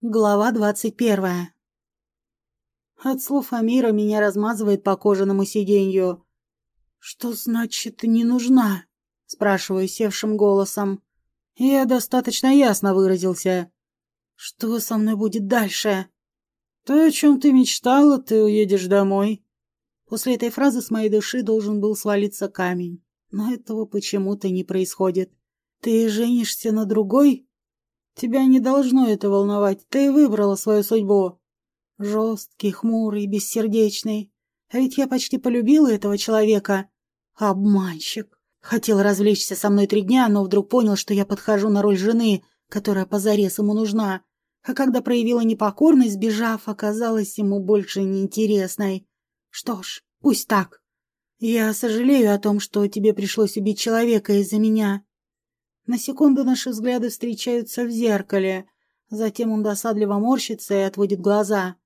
Глава двадцать первая. От слов Амира меня размазывает по кожаному сиденью. «Что значит «не нужна»?» — спрашиваю севшим голосом. Я достаточно ясно выразился. «Что со мной будет дальше?» «То, о чем ты мечтала, ты уедешь домой». После этой фразы с моей души должен был свалиться камень. Но этого почему-то не происходит. «Ты женишься на другой?» Тебя не должно это волновать. Ты выбрала свою судьбу. Жесткий, хмурый, бессердечный. А ведь я почти полюбила этого человека. Обманщик. Хотел развлечься со мной три дня, но вдруг понял, что я подхожу на роль жены, которая позарез ему нужна. А когда проявила непокорность, сбежав, оказалась ему больше неинтересной. Что ж, пусть так. Я сожалею о том, что тебе пришлось убить человека из-за меня. На секунду наши взгляды встречаются в зеркале. Затем он досадливо морщится и отводит глаза.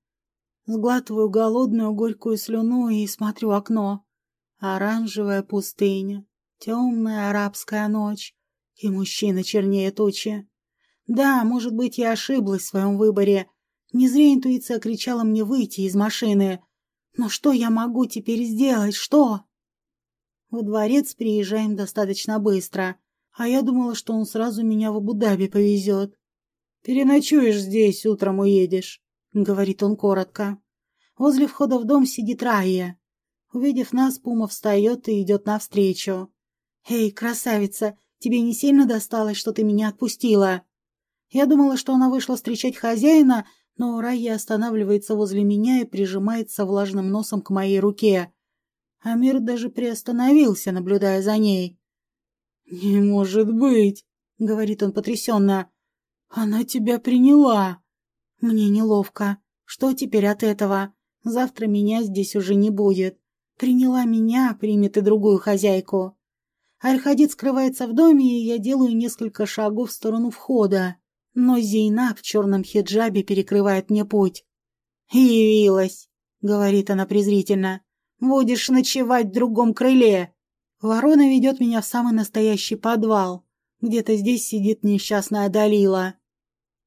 Сглатываю голодную горькую слюну и смотрю в окно. Оранжевая пустыня, темная арабская ночь, и мужчина чернее тучи. Да, может быть, я ошиблась в своем выборе. Не зря интуиция кричала мне выйти из машины. Но что я могу теперь сделать? Что? Во дворец приезжаем достаточно быстро. А я думала, что он сразу меня в Абу-Даби повезет. «Переночуешь здесь, утром уедешь», — говорит он коротко. Возле входа в дом сидит Рая. Увидев нас, Пума встает и идет навстречу. «Эй, красавица, тебе не сильно досталось, что ты меня отпустила?» Я думала, что она вышла встречать хозяина, но Рая останавливается возле меня и прижимается влажным носом к моей руке. Амир даже приостановился, наблюдая за ней. «Не может быть!» — говорит он потрясенно. «Она тебя приняла!» «Мне неловко. Что теперь от этого? Завтра меня здесь уже не будет. Приняла меня, примет и другую хозяйку». Аль-Хадид скрывается в доме, и я делаю несколько шагов в сторону входа. Но Зейна в черном хиджабе перекрывает мне путь. «Явилась!» — говорит она презрительно. «Будешь ночевать в другом крыле!» Ворона ведет меня в самый настоящий подвал. Где-то здесь сидит несчастная Далила.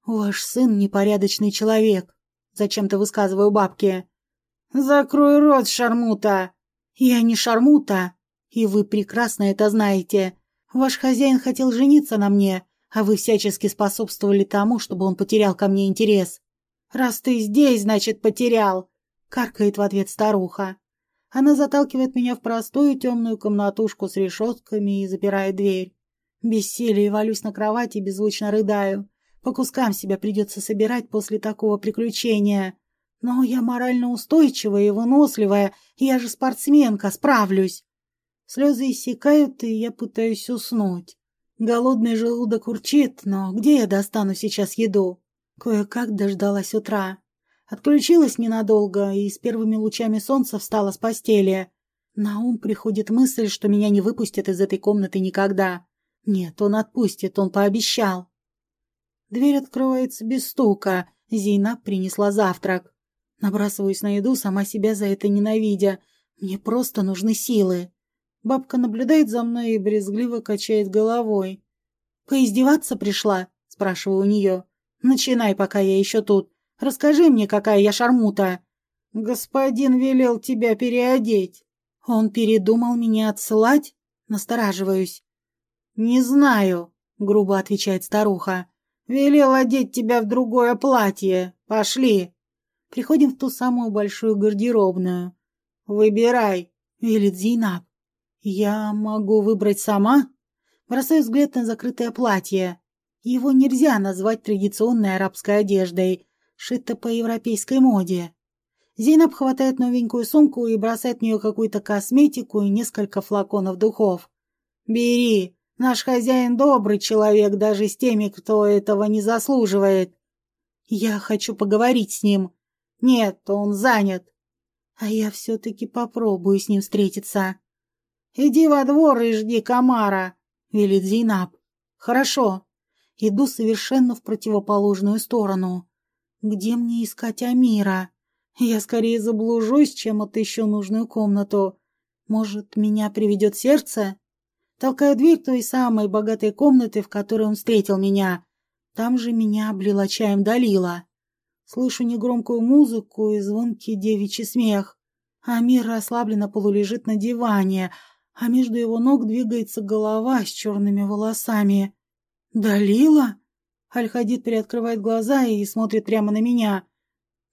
«Ваш сын непорядочный человек», — зачем-то высказываю бабке. «Закрой рот, шармута!» «Я не шармута, и вы прекрасно это знаете. Ваш хозяин хотел жениться на мне, а вы всячески способствовали тому, чтобы он потерял ко мне интерес. Раз ты здесь, значит, потерял!» — каркает в ответ старуха. Она заталкивает меня в простую темную комнатушку с решетками и запирает дверь. Бессилие валюсь на кровати и беззвучно рыдаю. По кускам себя придется собирать после такого приключения. Но я морально устойчивая и выносливая, я же спортсменка, справлюсь. Слезы иссякают, и я пытаюсь уснуть. Голодный желудок урчит, но где я достану сейчас еду? Кое-как дождалась утра. Отключилась ненадолго и с первыми лучами солнца встала с постели. На ум приходит мысль, что меня не выпустят из этой комнаты никогда. Нет, он отпустит, он пообещал. Дверь открывается без стука. Зейнаб принесла завтрак. Набрасываюсь на еду, сама себя за это ненавидя. Мне просто нужны силы. Бабка наблюдает за мной и брезгливо качает головой. «Поиздеваться пришла?» – спрашиваю у нее. «Начинай, пока я еще тут. Расскажи мне, какая я шармута. Господин велел тебя переодеть. Он передумал меня отсылать? Настораживаюсь. Не знаю, грубо отвечает старуха. Велел одеть тебя в другое платье. Пошли. Приходим в ту самую большую гардеробную. Выбирай, велит Зейнаб. Я могу выбрать сама? Бросаю взгляд на закрытое платье. Его нельзя назвать традиционной арабской одеждой шито по европейской моде. Зейнаб хватает новенькую сумку и бросает в нее какую-то косметику и несколько флаконов духов. «Бери, наш хозяин добрый человек даже с теми, кто этого не заслуживает». «Я хочу поговорить с ним». «Нет, он занят». «А я все-таки попробую с ним встретиться». «Иди во двор и жди комара», — велит Зейнаб. «Хорошо». Иду совершенно в противоположную сторону. Где мне искать Амира? Я скорее заблужусь, чем отыщу нужную комнату. Может, меня приведет сердце? Толкаю дверь той самой богатой комнаты, в которой он встретил меня. Там же меня облила чаем Далила. Слышу негромкую музыку и звонкий девичий смех. Амир расслабленно полулежит на диване, а между его ног двигается голова с черными волосами. «Далила?» Аль-Хадид приоткрывает глаза и смотрит прямо на меня.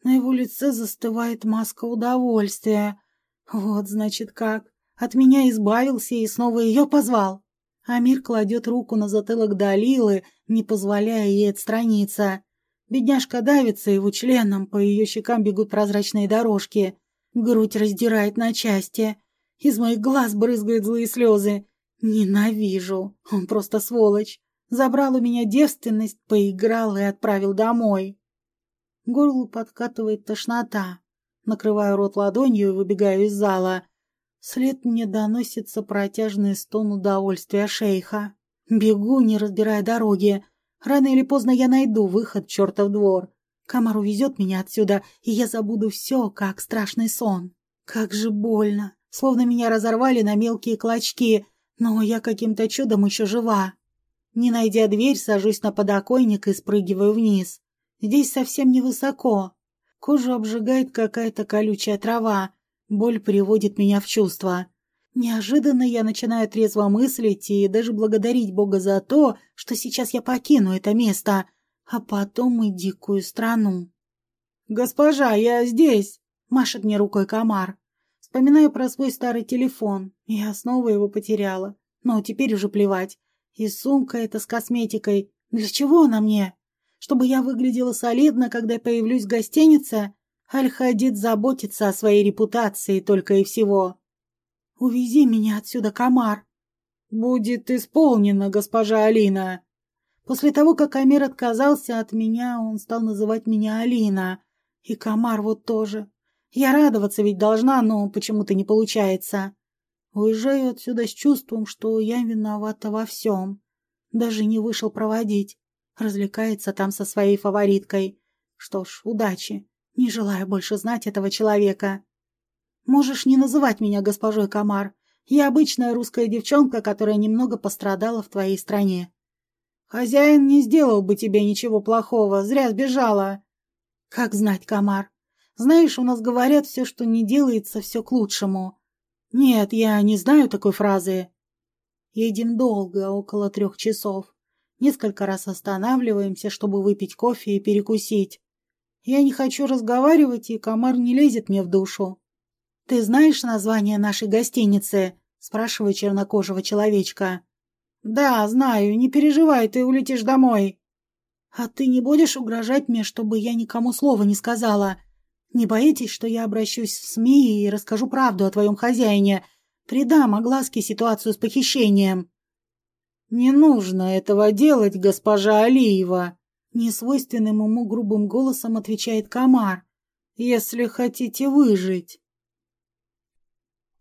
На его лице застывает маска удовольствия. Вот, значит, как. От меня избавился и снова ее позвал. Амир кладет руку на затылок Далилы, не позволяя ей отстраниться. Бедняжка давится его членом, по ее щекам бегут прозрачные дорожки. Грудь раздирает на части. Из моих глаз брызгают злые слезы. Ненавижу. Он просто сволочь. Забрал у меня девственность, поиграл и отправил домой. Горлу подкатывает тошнота. Накрываю рот ладонью и выбегаю из зала. След мне доносится протяжный стон удовольствия шейха. Бегу, не разбирая дороги. Рано или поздно я найду выход чертов двор. Камар увезет меня отсюда, и я забуду все, как страшный сон. Как же больно. Словно меня разорвали на мелкие клочки, но я каким-то чудом еще жива. Не найдя дверь, сажусь на подоконник и спрыгиваю вниз. Здесь совсем невысоко. Кожу обжигает какая-то колючая трава. Боль приводит меня в чувство. Неожиданно я начинаю трезво мыслить и даже благодарить Бога за то, что сейчас я покину это место, а потом и дикую страну. «Госпожа, я здесь!» — машет мне рукой комар. Вспоминаю про свой старый телефон. Я снова его потеряла. Но теперь уже плевать. И сумка эта с косметикой. Для чего она мне? Чтобы я выглядела солидно, когда появлюсь в гостинице? Аль-Хадид заботится о своей репутации только и всего. Увези меня отсюда, комар. Будет исполнено, госпожа Алина. После того, как Амир отказался от меня, он стал называть меня Алина. И комар вот тоже. Я радоваться ведь должна, но почему-то не получается. Уезжаю отсюда с чувством, что я виновата во всем. Даже не вышел проводить. Развлекается там со своей фавориткой. Что ж, удачи. Не желаю больше знать этого человека. Можешь не называть меня госпожой Комар. Я обычная русская девчонка, которая немного пострадала в твоей стране. Хозяин не сделал бы тебе ничего плохого, зря сбежала. Как знать, Комар. Знаешь, у нас говорят, все, что не делается, все к лучшему. Нет, я не знаю такой фразы. Едем долго, около трех часов. Несколько раз останавливаемся, чтобы выпить кофе и перекусить. Я не хочу разговаривать, и комар не лезет мне в душу. «Ты знаешь название нашей гостиницы?» — спрашиваю чернокожего человечка. «Да, знаю. Не переживай, ты улетишь домой». «А ты не будешь угрожать мне, чтобы я никому слова не сказала? Не боитесь, что я обращусь в СМИ и расскажу правду о твоем хозяине? Придам огласке ситуацию с похищением». «Не нужно этого делать, госпожа Алиева», Несвойственным ему грубым голосом отвечает комар. «Если хотите выжить».